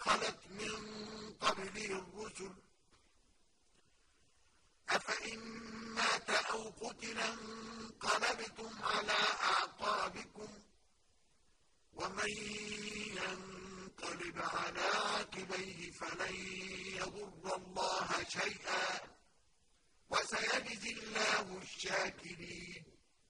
خَلَتْ مِن قَبْلِهِ الرُّسُلُ ۚ. أَفَإِن مَّاتَ أَوْ قُتِلَ انقَلَبْتُمْ عَلَىٰ أَعْقَابِكُمْ ۚ وَمَن يَنقَلِبْ عَلَىٰ عَقِبَيْهِ فَلَن يَضُرَّ اللَّهَ شَيْئًا ۗ. وَسَيَجْزِي اللَّهُ الشَّاكِرِينَ.